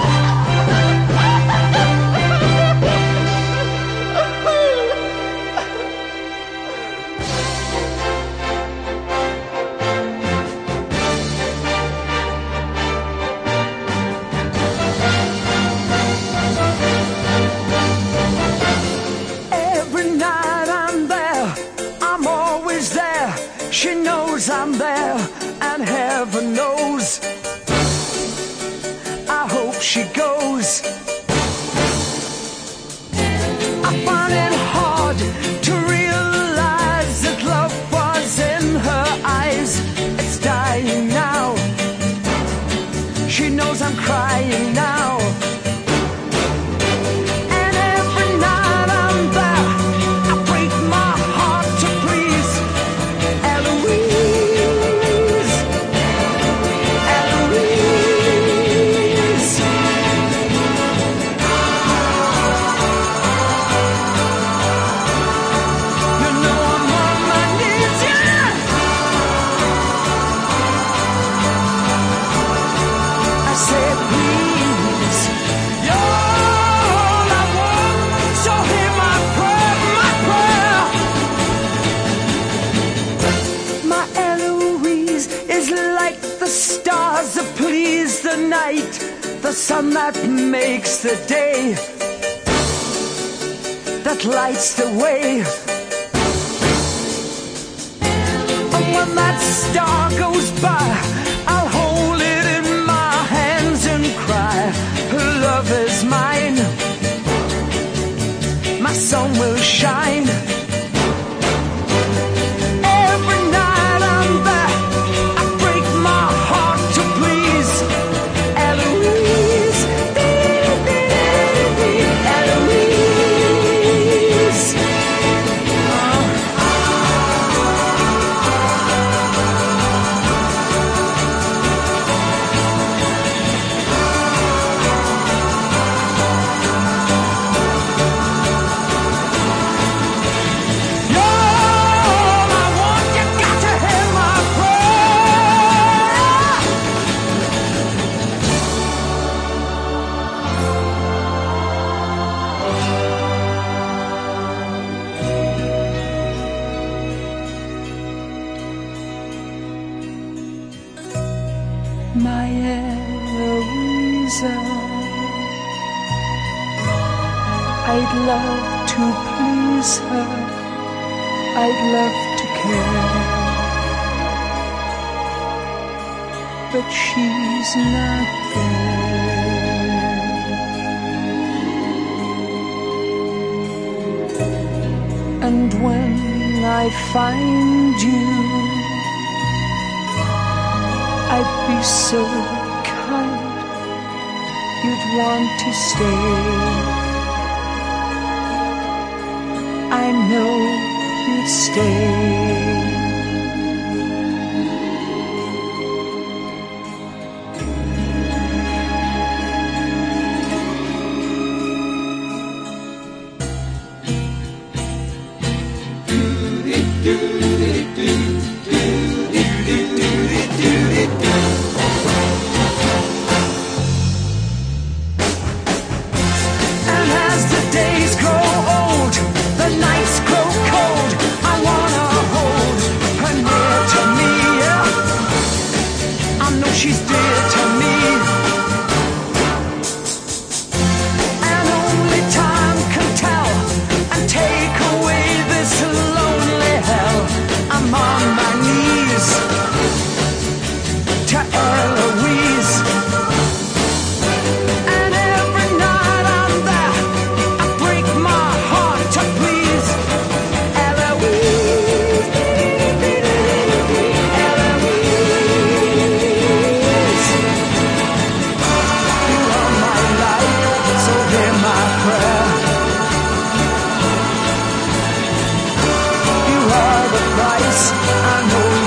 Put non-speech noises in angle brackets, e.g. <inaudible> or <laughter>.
Every <laughs> She knows I'm crying now. The stars that please the night, the sun that makes the day, that lights the way. And when that star goes by, I'll hold it in my hands and cry, Her love is mine. My sun will shine. Eloisa, I'd love to please her. I'd love to care, but she's not there. And when I find you, I'd be so kind, want to stay. I know you'd stay.